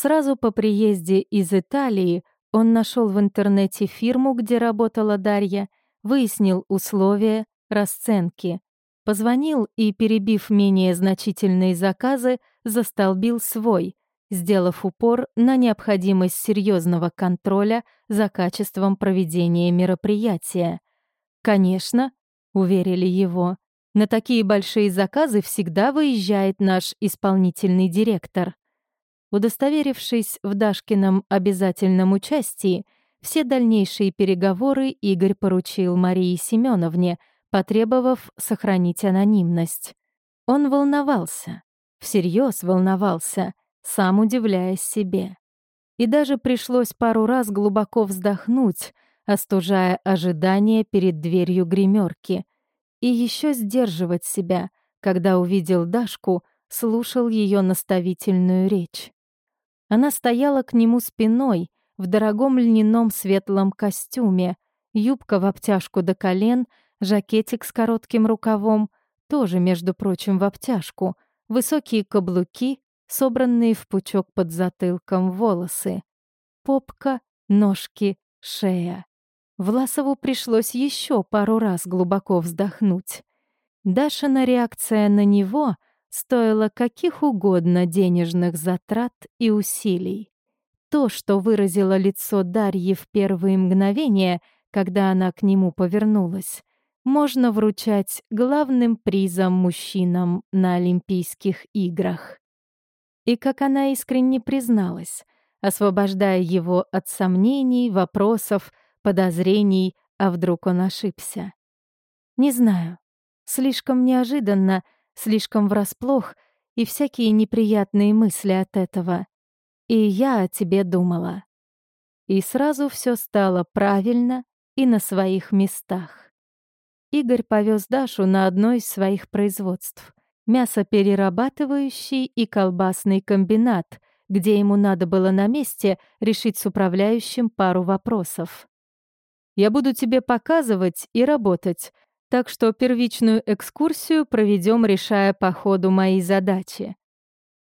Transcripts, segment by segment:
Сразу по приезде из Италии он нашел в интернете фирму, где работала Дарья, выяснил условия, расценки. Позвонил и, перебив менее значительные заказы, застолбил свой, сделав упор на необходимость серьезного контроля за качеством проведения мероприятия. «Конечно», — уверили его, — «на такие большие заказы всегда выезжает наш исполнительный директор». Удостоверившись в Дашкином обязательном участии, все дальнейшие переговоры Игорь поручил Марии Семеновне, потребовав сохранить анонимность. Он волновался, всерьез волновался, сам удивляясь себе. И даже пришлось пару раз глубоко вздохнуть, остужая ожидание перед дверью гримерки, и еще сдерживать себя, когда увидел Дашку, слушал ее наставительную речь. Она стояла к нему спиной, в дорогом льняном светлом костюме, юбка в обтяжку до колен, жакетик с коротким рукавом, тоже, между прочим, в обтяжку, высокие каблуки, собранные в пучок под затылком волосы. Попка, ножки, шея. Власову пришлось еще пару раз глубоко вздохнуть. Дашина реакция на него — стоило каких угодно денежных затрат и усилий. То, что выразило лицо Дарьи в первые мгновения, когда она к нему повернулась, можно вручать главным призом мужчинам на Олимпийских играх. И как она искренне призналась, освобождая его от сомнений, вопросов, подозрений, а вдруг он ошибся. Не знаю, слишком неожиданно — слишком врасплох и всякие неприятные мысли от этого. И я о тебе думала. И сразу все стало правильно и на своих местах. Игорь повез Дашу на одно из своих производств — мясоперерабатывающий и колбасный комбинат, где ему надо было на месте решить с управляющим пару вопросов. «Я буду тебе показывать и работать, так что первичную экскурсию проведем, решая по ходу мои задачи.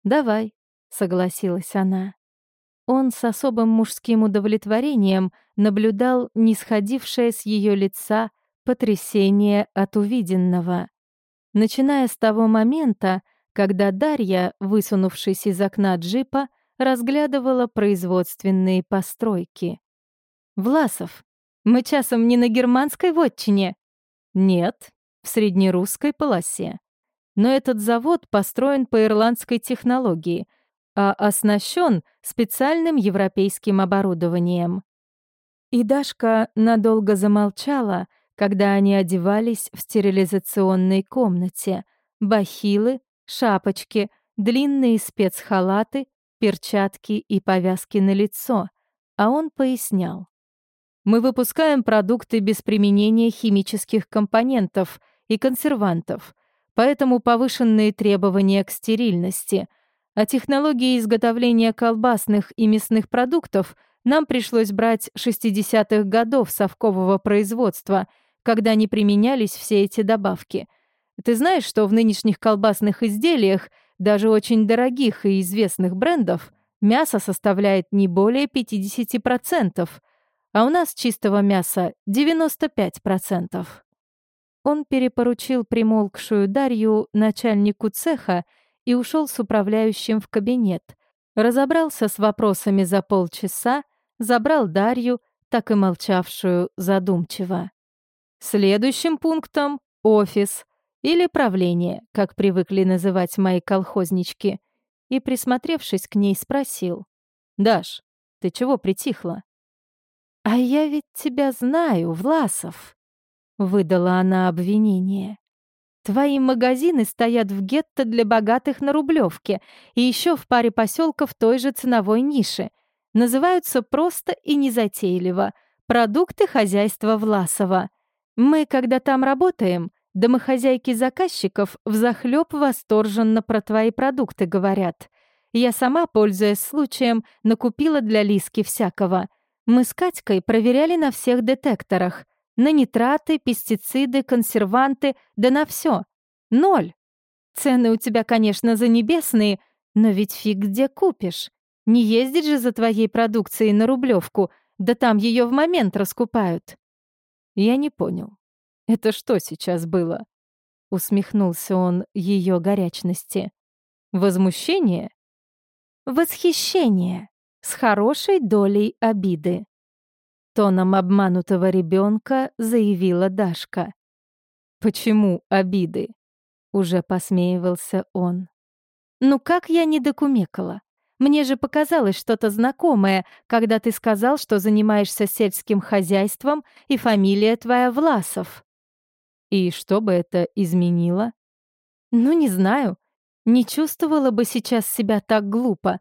«Давай», — согласилась она. Он с особым мужским удовлетворением наблюдал нисходившее с ее лица потрясение от увиденного. Начиная с того момента, когда Дарья, высунувшись из окна джипа, разглядывала производственные постройки. «Власов, мы часом не на германской вотчине?» Нет, в среднерусской полосе. Но этот завод построен по ирландской технологии, а оснащен специальным европейским оборудованием. И Дашка надолго замолчала, когда они одевались в стерилизационной комнате. Бахилы, шапочки, длинные спецхалаты, перчатки и повязки на лицо. А он пояснял. Мы выпускаем продукты без применения химических компонентов и консервантов, поэтому повышенные требования к стерильности. А технологии изготовления колбасных и мясных продуктов нам пришлось брать 60-х годов совкового производства, когда не применялись все эти добавки. Ты знаешь, что в нынешних колбасных изделиях, даже очень дорогих и известных брендов, мясо составляет не более 50%, а у нас чистого мяса 95%. Он перепоручил примолкшую Дарью начальнику цеха и ушел с управляющим в кабинет. Разобрался с вопросами за полчаса, забрал Дарью, так и молчавшую задумчиво. Следующим пунктом — офис или правление, как привыкли называть мои колхознички, и, присмотревшись к ней, спросил. «Даш, ты чего притихла?» «А я ведь тебя знаю, Власов», — выдала она обвинение. «Твои магазины стоят в гетто для богатых на Рублевке и еще в паре поселков той же ценовой ниши. Называются просто и незатейливо «Продукты хозяйства Власова». Мы, когда там работаем, домохозяйки заказчиков взахлёб восторженно про твои продукты говорят. Я сама, пользуясь случаем, накупила для Лиски всякого — мы с Катькой проверяли на всех детекторах. На нитраты, пестициды, консерванты, да на все. Ноль. Цены у тебя, конечно, занебесные, но ведь фиг где купишь. Не ездить же за твоей продукцией на Рублевку, да там ее в момент раскупают. Я не понял. Это что сейчас было? Усмехнулся он ее горячности. Возмущение? Восхищение с хорошей долей обиды. Тоном обманутого ребенка заявила Дашка. «Почему обиды?» — уже посмеивался он. «Ну как я не докумекала? Мне же показалось что-то знакомое, когда ты сказал, что занимаешься сельским хозяйством и фамилия твоя Власов». «И что бы это изменило?» «Ну, не знаю. Не чувствовала бы сейчас себя так глупо.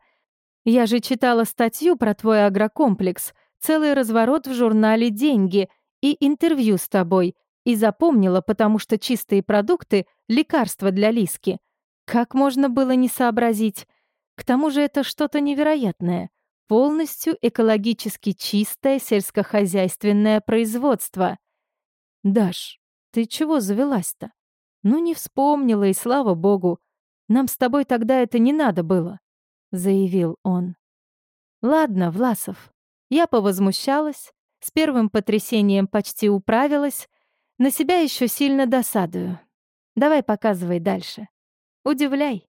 Я же читала статью про твой агрокомплекс, целый разворот в журнале «Деньги» и интервью с тобой, и запомнила, потому что чистые продукты — лекарства для Лиски. Как можно было не сообразить? К тому же это что-то невероятное. Полностью экологически чистое сельскохозяйственное производство. «Даш, ты чего завелась-то? Ну не вспомнила, и слава богу. Нам с тобой тогда это не надо было», — заявил он. «Ладно, Власов, я повозмущалась, с первым потрясением почти управилась, на себя еще сильно досадую. Давай показывай дальше. Удивляй.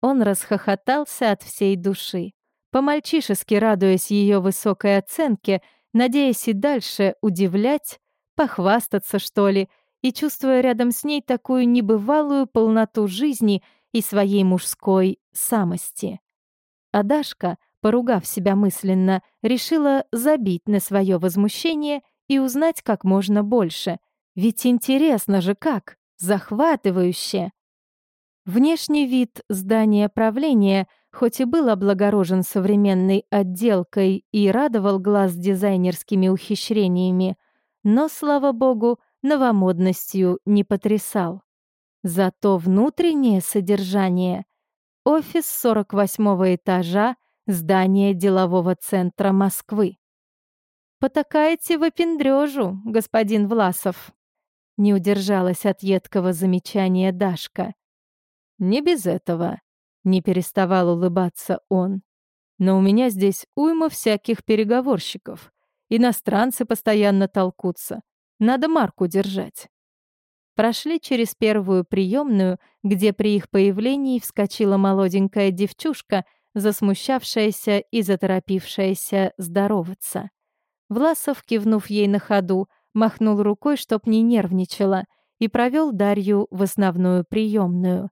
Он расхохотался от всей души, по-мальчишески радуясь ее высокой оценке, надеясь и дальше удивлять, похвастаться, что ли, и чувствуя рядом с ней такую небывалую полноту жизни и своей мужской самости. А Дашка — поругав себя мысленно, решила забить на свое возмущение и узнать как можно больше. Ведь интересно же как, захватывающе. Внешний вид здания правления хоть и был облагорожен современной отделкой и радовал глаз дизайнерскими ухищрениями, но, слава богу, новомодностью не потрясал. Зато внутреннее содержание — офис 48 этажа здание делового центра Москвы. «Потакаете в опендрёжу, господин Власов», — не удержалась от едкого замечания Дашка. «Не без этого», — не переставал улыбаться он. «Но у меня здесь уйма всяких переговорщиков. Иностранцы постоянно толкутся. Надо марку держать». Прошли через первую приемную, где при их появлении вскочила молоденькая девчушка — засмущавшаяся и заторопившаяся здороваться. Власов, кивнув ей на ходу, махнул рукой, чтоб не нервничала, и провел Дарью в основную приемную.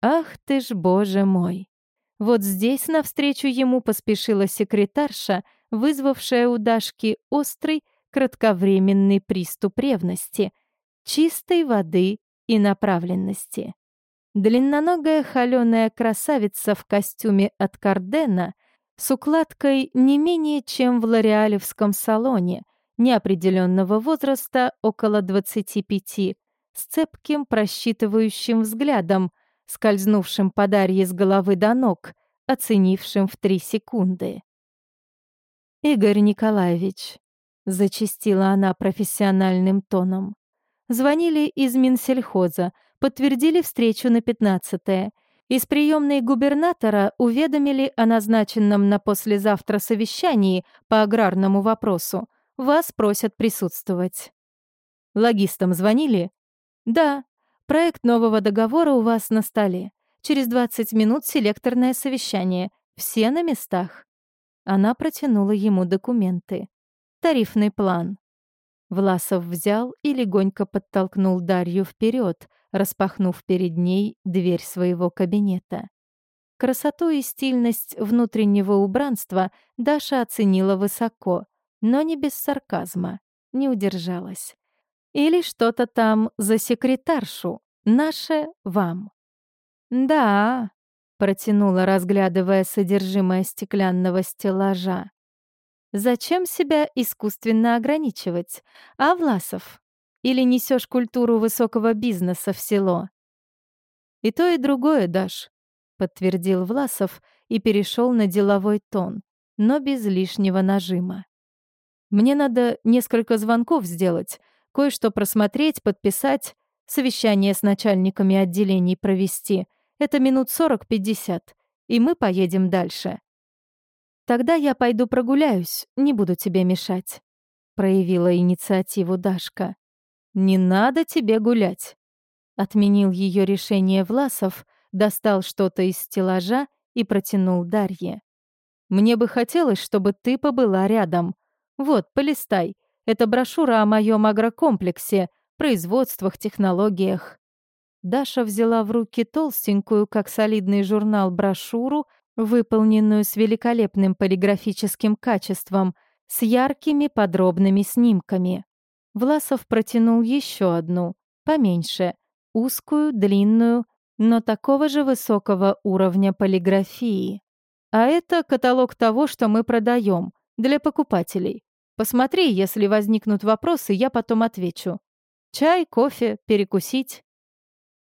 Ах ты ж, боже мой! Вот здесь навстречу ему поспешила секретарша, вызвавшая у Дашки острый, кратковременный приступ ревности, чистой воды и направленности. Длинноногая холеная красавица в костюме от Кардена с укладкой не менее чем в лореалевском салоне, неопределенного возраста около 25, с цепким просчитывающим взглядом, скользнувшим по Дарье с головы до ног, оценившим в три секунды. «Игорь Николаевич», — зачастила она профессиональным тоном, — «звонили из Минсельхоза, подтвердили встречу на 15-е. Из приемной губернатора уведомили о назначенном на послезавтра совещании по аграрному вопросу. Вас просят присутствовать. Логистам звонили? Да. Проект нового договора у вас на столе. Через 20 минут селекторное совещание. Все на местах. Она протянула ему документы. Тарифный план. Власов взял и легонько подтолкнул Дарью вперед, распахнув перед ней дверь своего кабинета. Красоту и стильность внутреннего убранства Даша оценила высоко, но не без сарказма, не удержалась. Или что-то там за секретаршу, наше вам. «Да», — протянула, разглядывая содержимое стеклянного стеллажа. «Зачем себя искусственно ограничивать, а, Власов? Или несешь культуру высокого бизнеса в село?» «И то, и другое, Даш», — подтвердил Власов и перешел на деловой тон, но без лишнего нажима. «Мне надо несколько звонков сделать, кое-что просмотреть, подписать, совещание с начальниками отделений провести. Это минут 40-50, и мы поедем дальше. Тогда я пойду прогуляюсь, не буду тебе мешать», — проявила инициативу Дашка. «Не надо тебе гулять», — отменил ее решение Власов, достал что-то из стеллажа и протянул Дарье. «Мне бы хотелось, чтобы ты побыла рядом. Вот, полистай. Это брошюра о моем агрокомплексе, производствах, технологиях». Даша взяла в руки толстенькую, как солидный журнал, брошюру, выполненную с великолепным полиграфическим качеством, с яркими подробными снимками. Власов протянул еще одну, поменьше, узкую, длинную, но такого же высокого уровня полиграфии. А это каталог того, что мы продаем, для покупателей. Посмотри, если возникнут вопросы, я потом отвечу. Чай, кофе, перекусить.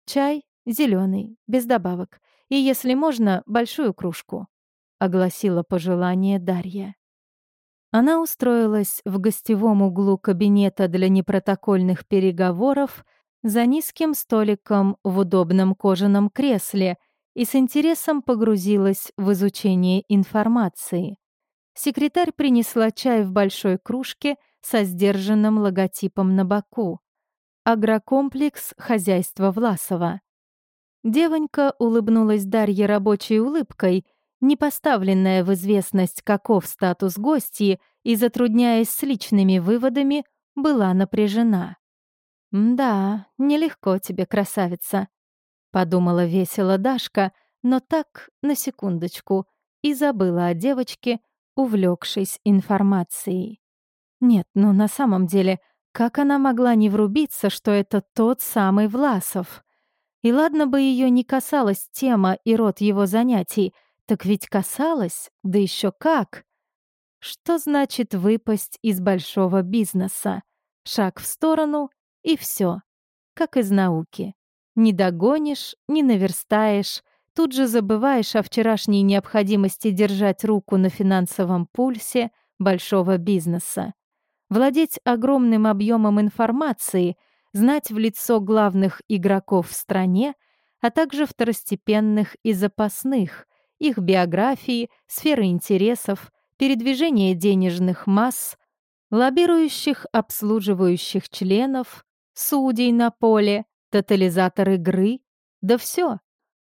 Чай зеленый, без добавок. И, если можно, большую кружку», — огласила пожелание Дарья. Она устроилась в гостевом углу кабинета для непротокольных переговоров за низким столиком в удобном кожаном кресле и с интересом погрузилась в изучение информации. Секретарь принесла чай в большой кружке со сдержанным логотипом на боку. Агрокомплекс хозяйства Власова. Девонька улыбнулась Дарье рабочей улыбкой, не поставленная в известность, каков статус гостьи, и, затрудняясь с личными выводами, была напряжена. «Да, нелегко тебе, красавица», — подумала весело Дашка, но так, на секундочку, и забыла о девочке, увлекшись информацией. Нет, ну на самом деле, как она могла не врубиться, что это тот самый Власов? И ладно бы ее не касалась тема и род его занятий, так ведь касалась, да еще как. Что значит выпасть из большого бизнеса? Шаг в сторону и все, как из науки. Не догонишь, не наверстаешь, тут же забываешь о вчерашней необходимости держать руку на финансовом пульсе большого бизнеса. Владеть огромным объемом информации — знать в лицо главных игроков в стране, а также второстепенных и запасных, их биографии, сферы интересов, передвижение денежных масс, лоббирующих, обслуживающих членов, судей на поле, тотализатор игры, да все,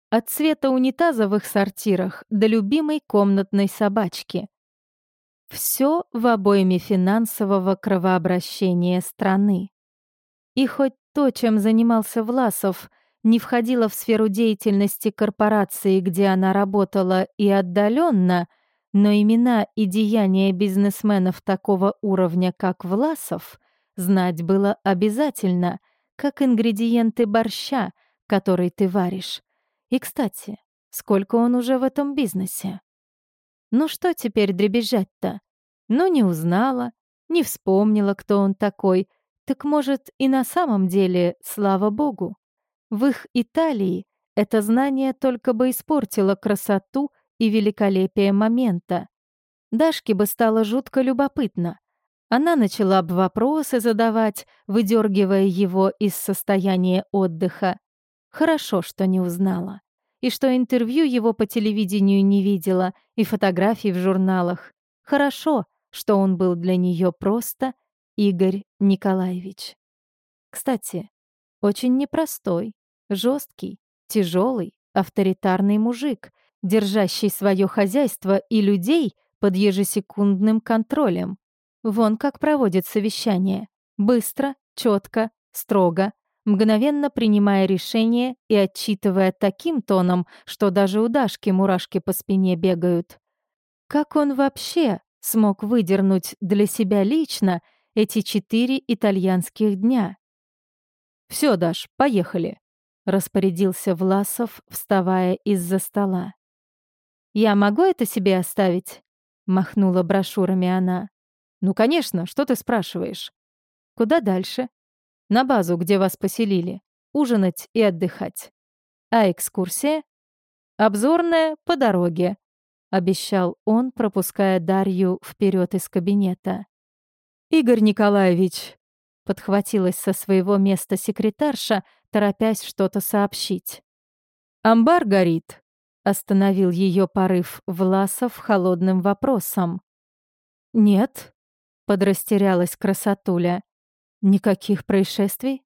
от цвета унитаза в их сортирах до любимой комнатной собачки. Все в обойме финансового кровообращения страны. И хоть то, чем занимался Власов, не входило в сферу деятельности корпорации, где она работала, и отдаленно, но имена и деяния бизнесменов такого уровня, как Власов, знать было обязательно, как ингредиенты борща, который ты варишь. И, кстати, сколько он уже в этом бизнесе? Ну что теперь дребезжать-то? Ну не узнала, не вспомнила, кто он такой, так может, и на самом деле, слава богу. В их Италии это знание только бы испортило красоту и великолепие момента. Дашке бы стало жутко любопытно. Она начала бы вопросы задавать, выдергивая его из состояния отдыха. Хорошо, что не узнала. И что интервью его по телевидению не видела, и фотографий в журналах. Хорошо, что он был для нее просто Игорь Николаевич. Кстати, очень непростой, жесткий, тяжелый, авторитарный мужик, держащий свое хозяйство и людей под ежесекундным контролем. Вон как проводит совещание. Быстро, четко, строго, мгновенно принимая решения и отчитывая таким тоном, что даже у Дашки мурашки по спине бегают. Как он вообще смог выдернуть для себя лично эти четыре итальянских дня. «Все, Даш, поехали», — распорядился Власов, вставая из-за стола. «Я могу это себе оставить?» — махнула брошюрами она. «Ну, конечно, что ты спрашиваешь?» «Куда дальше?» «На базу, где вас поселили. Ужинать и отдыхать». «А экскурсия?» «Обзорная по дороге», — обещал он, пропуская Дарью вперед из кабинета. «Игорь Николаевич!» — подхватилась со своего места секретарша, торопясь что-то сообщить. «Амбар горит. Остановил ее порыв Власов холодным вопросом. «Нет», — подрастерялась красотуля. «Никаких происшествий?»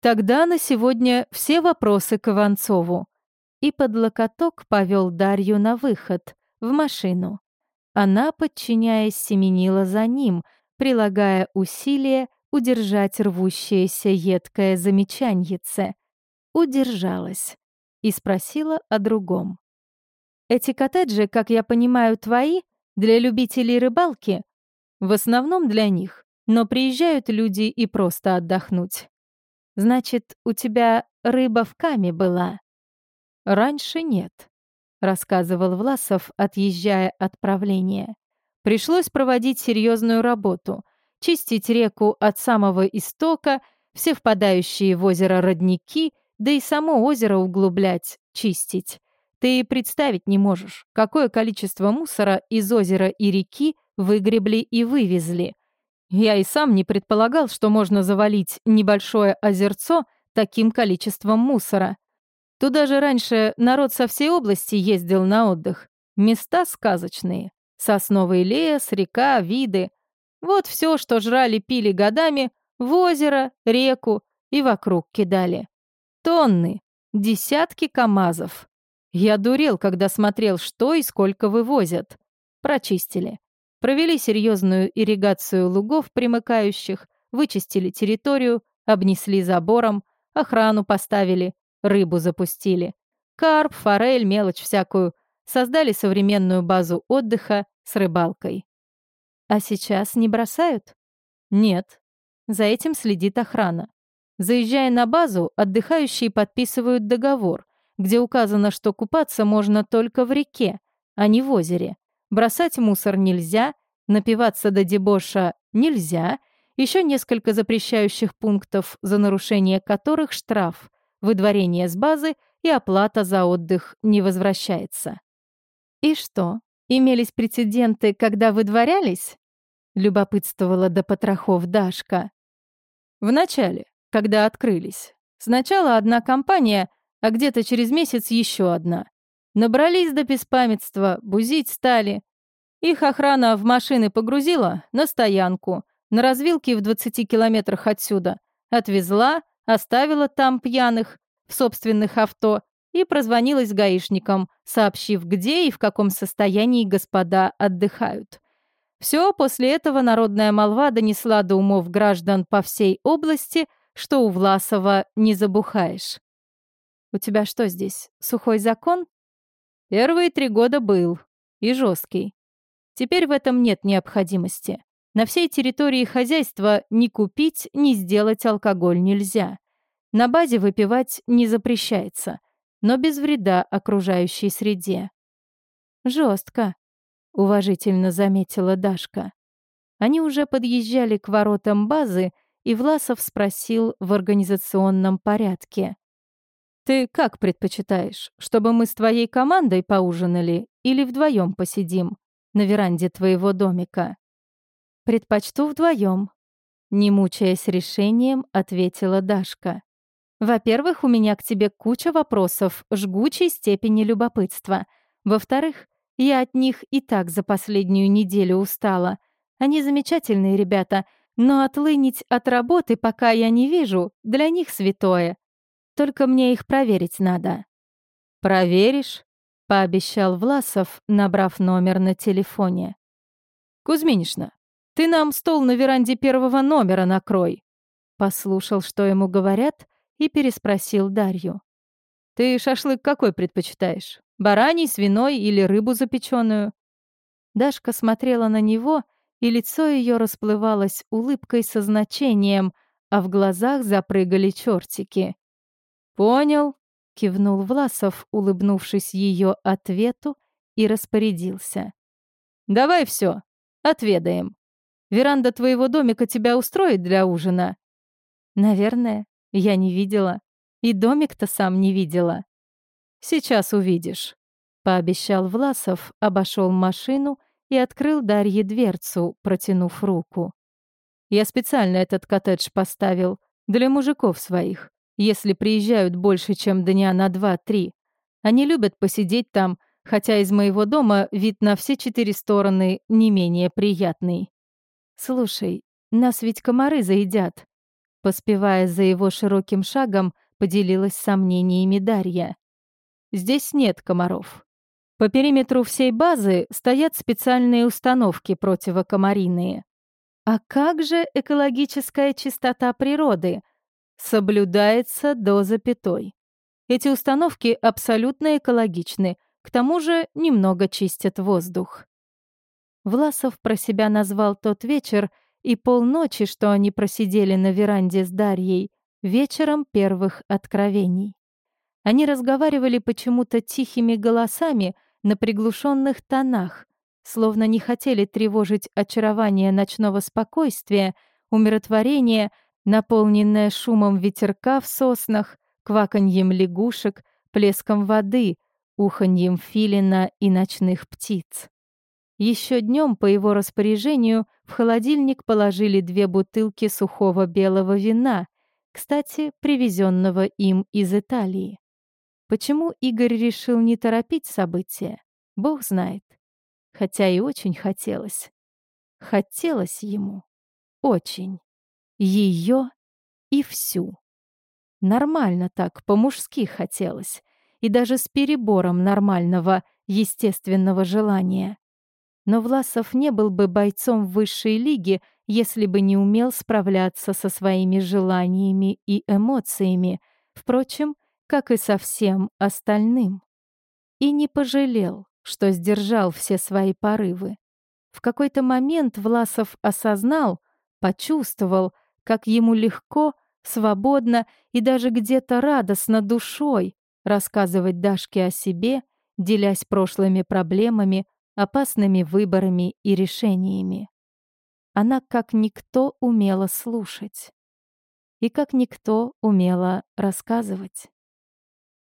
«Тогда на сегодня все вопросы к Иванцову». И под локоток повел Дарью на выход, в машину. Она, подчиняясь, семенила за ним, прилагая усилия удержать рвущееся едкое замечаньице. Удержалась и спросила о другом. «Эти коттеджи, как я понимаю, твои? Для любителей рыбалки?» «В основном для них, но приезжают люди и просто отдохнуть». «Значит, у тебя рыба в каме была?» «Раньше нет», — рассказывал Власов, отъезжая от правления. «Пришлось проводить серьезную работу, чистить реку от самого истока, все впадающие в озеро родники, да и само озеро углублять, чистить. Ты представить не можешь, какое количество мусора из озера и реки выгребли и вывезли. Я и сам не предполагал, что можно завалить небольшое озерцо таким количеством мусора. Туда же раньше народ со всей области ездил на отдых. Места сказочные. Сосновый лес, река, виды. Вот все, что жрали-пили годами, в озеро, реку и вокруг кидали. Тонны, десятки КАМАЗов. Я дурел, когда смотрел, что и сколько вывозят. Прочистили. Провели серьезную ирригацию лугов примыкающих, вычистили территорию, обнесли забором, охрану поставили, рыбу запустили. Карп, форель, мелочь всякую. Создали современную базу отдыха с рыбалкой. А сейчас не бросают? Нет. За этим следит охрана. Заезжая на базу, отдыхающие подписывают договор, где указано, что купаться можно только в реке, а не в озере. Бросать мусор нельзя, напиваться до дебоша нельзя, еще несколько запрещающих пунктов, за нарушение которых штраф, выдворение с базы и оплата за отдых не возвращается. И что, имелись прецеденты, когда выдворялись? Любопытствовала до потрохов Дашка. Вначале, когда открылись. Сначала одна компания, а где-то через месяц еще одна. Набрались до беспамятства, бузить стали. Их охрана в машины погрузила на стоянку, на развилке в 20 километрах отсюда. Отвезла, оставила там пьяных в собственных авто и прозвонилась гаишникам, сообщив, где и в каком состоянии господа отдыхают. Все после этого народная молва донесла до умов граждан по всей области, что у Власова не забухаешь. «У тебя что здесь, сухой закон?» «Первые три года был. И жесткий. Теперь в этом нет необходимости. На всей территории хозяйства ни купить, ни сделать алкоголь нельзя. На базе выпивать не запрещается, но без вреда окружающей среде. Жестко, уважительно заметила Дашка. Они уже подъезжали к воротам базы, и Власов спросил в организационном порядке. «Ты как предпочитаешь, чтобы мы с твоей командой поужинали или вдвоем посидим на веранде твоего домика?» «Предпочту вдвоем», — не мучаясь решением, ответила Дашка. Во-первых, у меня к тебе куча вопросов жгучей степени любопытства. Во-вторых, я от них и так за последнюю неделю устала. Они замечательные ребята, но отлынить от работы, пока я не вижу, для них святое. Только мне их проверить надо». «Проверишь?» — пообещал Власов, набрав номер на телефоне. «Кузьминишна, ты нам стол на веранде первого номера накрой». Послушал, что ему говорят, и переспросил Дарью. «Ты шашлык какой предпочитаешь? Бараний, свиной или рыбу запеченную?» Дашка смотрела на него, и лицо ее расплывалось улыбкой со значением, а в глазах запрыгали чертики. «Понял», — кивнул Власов, улыбнувшись ее ответу, и распорядился. «Давай все, отведаем. Веранда твоего домика тебя устроит для ужина?» «Наверное», я не видела. И домик-то сам не видела. Сейчас увидишь. Пообещал Власов, обошел машину и открыл Дарье дверцу, протянув руку. Я специально этот коттедж поставил. Для мужиков своих. Если приезжают больше, чем дня на два-три. Они любят посидеть там, хотя из моего дома вид на все четыре стороны не менее приятный. Слушай, нас ведь комары заедят. Поспевая за его широким шагом, поделилась сомнениями Дарья. Здесь нет комаров. По периметру всей базы стоят специальные установки противокомарийные. А как же экологическая чистота природы? Соблюдается до запятой. Эти установки абсолютно экологичны, к тому же немного чистят воздух. Власов про себя назвал тот вечер и полночи, что они просидели на веранде с Дарьей, вечером первых откровений. Они разговаривали почему-то тихими голосами на приглушенных тонах, словно не хотели тревожить очарование ночного спокойствия, умиротворение, наполненное шумом ветерка в соснах, кваканьем лягушек, плеском воды, уханьем филина и ночных птиц. Еще днем по его распоряжению в холодильник положили две бутылки сухого белого вина, кстати, привезенного им из Италии. Почему Игорь решил не торопить события, бог знает. Хотя и очень хотелось. Хотелось ему. Очень. Ее и всю. Нормально так, по-мужски хотелось. И даже с перебором нормального, естественного желания. Но Власов не был бы бойцом высшей лиги, если бы не умел справляться со своими желаниями и эмоциями. Впрочем, как и со всем остальным. И не пожалел, что сдержал все свои порывы. В какой-то момент Власов осознал, почувствовал, как ему легко, свободно и даже где-то радостно душой рассказывать Дашке о себе, делясь прошлыми проблемами, опасными выборами и решениями. Она как никто умела слушать. И как никто умела рассказывать.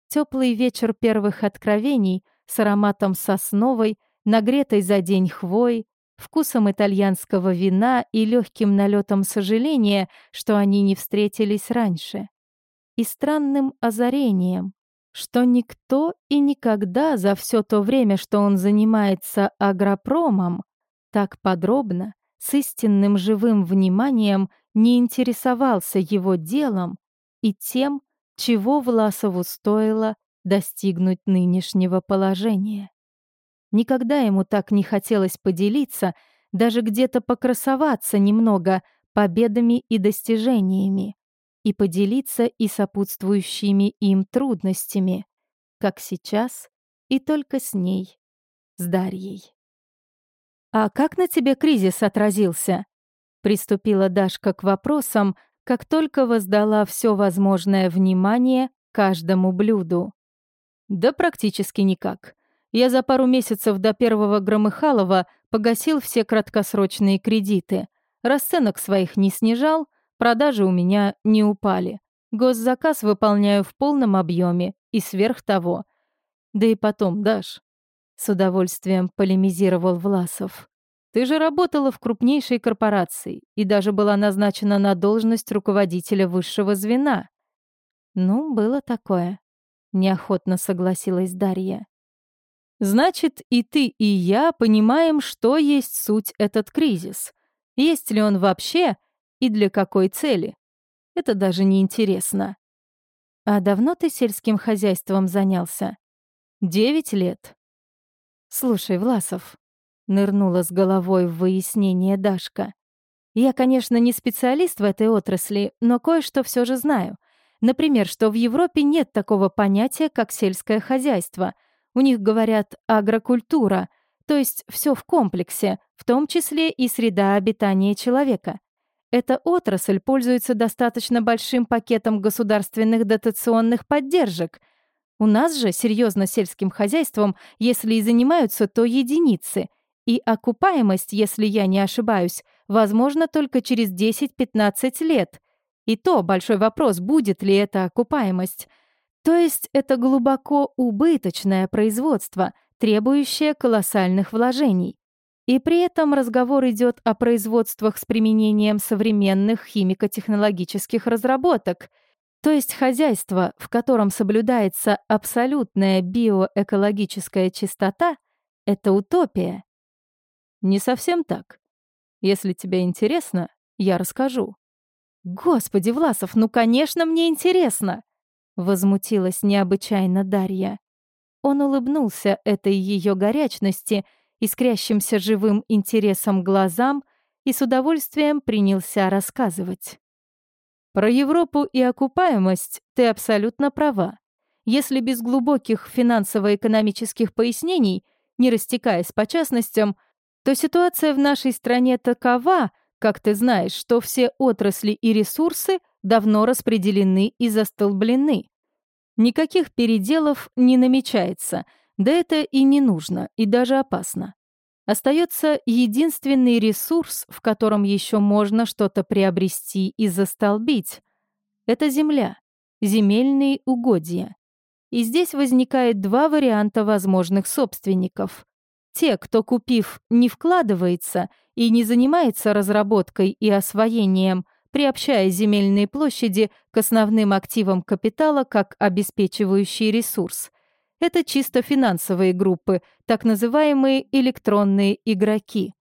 Теплый вечер первых откровений с ароматом сосновой, нагретой за день хвой, вкусом итальянского вина и легким налетом сожаления, что они не встретились раньше. И странным озарением, что никто и никогда за все то время, что он занимается агропромом, так подробно, с истинным живым вниманием не интересовался его делом и тем, чего Власову стоило достигнуть нынешнего положения. Никогда ему так не хотелось поделиться, даже где-то покрасоваться немного победами и достижениями, и поделиться и сопутствующими им трудностями, как сейчас и только с ней, с Дарьей. «А как на тебе кризис отразился?» Приступила Дашка к вопросам, как только воздала все возможное внимание каждому блюду. Да практически никак. Я за пару месяцев до первого Громыхалова погасил все краткосрочные кредиты. Расценок своих не снижал, продажи у меня не упали. Госзаказ выполняю в полном объеме и сверх того. Да и потом, Даш, с удовольствием полемизировал Власов. Ты же работала в крупнейшей корпорации и даже была назначена на должность руководителя высшего звена. Ну, было такое. Неохотно согласилась Дарья. Значит, и ты, и я понимаем, что есть суть этот кризис. Есть ли он вообще и для какой цели? Это даже не интересно. А давно ты сельским хозяйством занялся? Девять лет. Слушай, Власов, Нырнула с головой в выяснение Дашка. Я, конечно, не специалист в этой отрасли, но кое-что все же знаю. Например, что в Европе нет такого понятия, как сельское хозяйство. У них говорят агрокультура, то есть все в комплексе, в том числе и среда обитания человека. Эта отрасль пользуется достаточно большим пакетом государственных дотационных поддержек. У нас же серьезно сельским хозяйством, если и занимаются, то единицы — и окупаемость, если я не ошибаюсь, возможно только через 10-15 лет. И то большой вопрос, будет ли эта окупаемость. То есть это глубоко убыточное производство, требующее колоссальных вложений. И при этом разговор идет о производствах с применением современных химико-технологических разработок. То есть хозяйство, в котором соблюдается абсолютная биоэкологическая чистота, это утопия. Не совсем так. Если тебе интересно, я расскажу. Господи, Власов, ну, конечно, мне интересно! Возмутилась необычайно Дарья. Он улыбнулся этой ее горячности, искрящимся живым интересом глазам и с удовольствием принялся рассказывать. Про Европу и окупаемость ты абсолютно права. Если без глубоких финансово-экономических пояснений, не растекаясь по частностям, то ситуация в нашей стране такова, как ты знаешь, что все отрасли и ресурсы давно распределены и застолблены. Никаких переделов не намечается, да это и не нужно, и даже опасно. Остается единственный ресурс, в котором еще можно что-то приобрести и застолбить. Это земля, земельные угодья. И здесь возникает два варианта возможных собственников. Те, кто, купив, не вкладывается и не занимается разработкой и освоением, приобщая земельные площади к основным активам капитала как обеспечивающий ресурс. Это чисто финансовые группы, так называемые электронные игроки.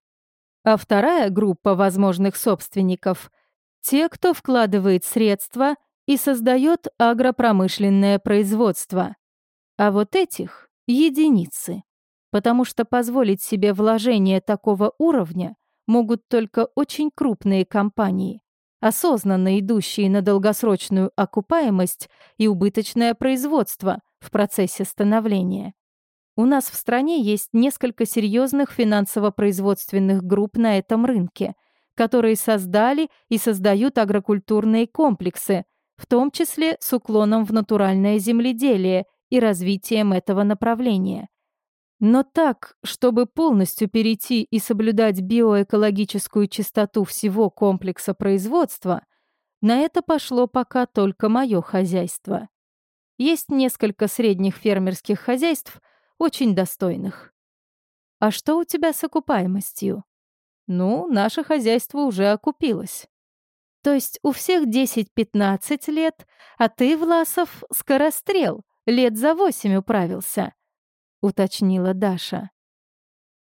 А вторая группа возможных собственников — те, кто вкладывает средства и создает агропромышленное производство. А вот этих — единицы. Потому что позволить себе вложение такого уровня могут только очень крупные компании, осознанно идущие на долгосрочную окупаемость и убыточное производство в процессе становления. У нас в стране есть несколько серьезных финансово-производственных групп на этом рынке, которые создали и создают агрокультурные комплексы, в том числе с уклоном в натуральное земледелие и развитием этого направления. Но так, чтобы полностью перейти и соблюдать биоэкологическую чистоту всего комплекса производства, на это пошло пока только мое хозяйство. Есть несколько средних фермерских хозяйств, очень достойных. А что у тебя с окупаемостью? Ну, наше хозяйство уже окупилось. То есть у всех 10-15 лет, а ты, Власов, скорострел, лет за восемь управился, уточнила Даша.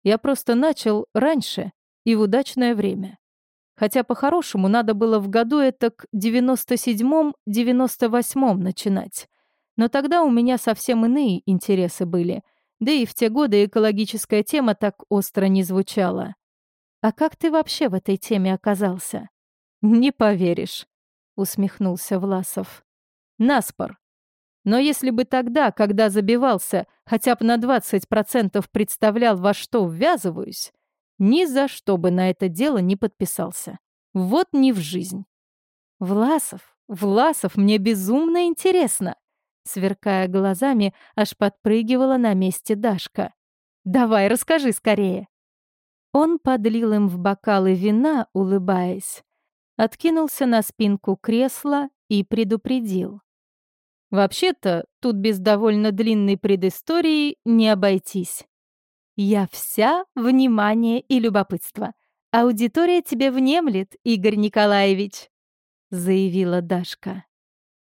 Я просто начал раньше и в удачное время. Хотя по-хорошему надо было в году это к 97-98 начинать. Но тогда у меня совсем иные интересы были, да и в те годы экологическая тема так остро не звучала. А как ты вообще в этой теме оказался? «Не поверишь», — усмехнулся Власов. «Наспор. Но если бы тогда, когда забивался, хотя бы на 20% представлял, во что ввязываюсь, ни за что бы на это дело не подписался. Вот не в жизнь». «Власов, Власов, мне безумно интересно!» Сверкая глазами, аж подпрыгивала на месте Дашка. «Давай, расскажи скорее!» Он подлил им в бокалы вина, улыбаясь откинулся на спинку кресла и предупредил. «Вообще-то, тут без довольно длинной предыстории не обойтись. Я вся внимание и любопытство. Аудитория тебе внемлет, Игорь Николаевич», — заявила Дашка.